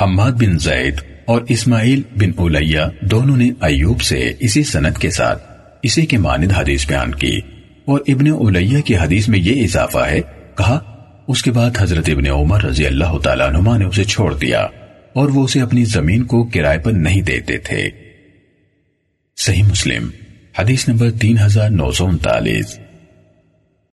حماد بن زید اور اسماعیل بن اولیہ دونوں نے ایوب سے اسی سنت کے ساتھ اسی کے مانند حدیث بیان کی اور ابن اولیہ کی حدیث میں یہ اضافہ ہے، کہا، اس کے بعد حضرت ابن عمر رضی اللہ تعالیٰ عنہ نے اسے چھوڑ دیا اور وہ اسے اپنی زمین کو کرائے پر نہیں دیتے تھے۔ صحیح مسلم، حدیث نمبر تین ہزار نو سو انتالیس۔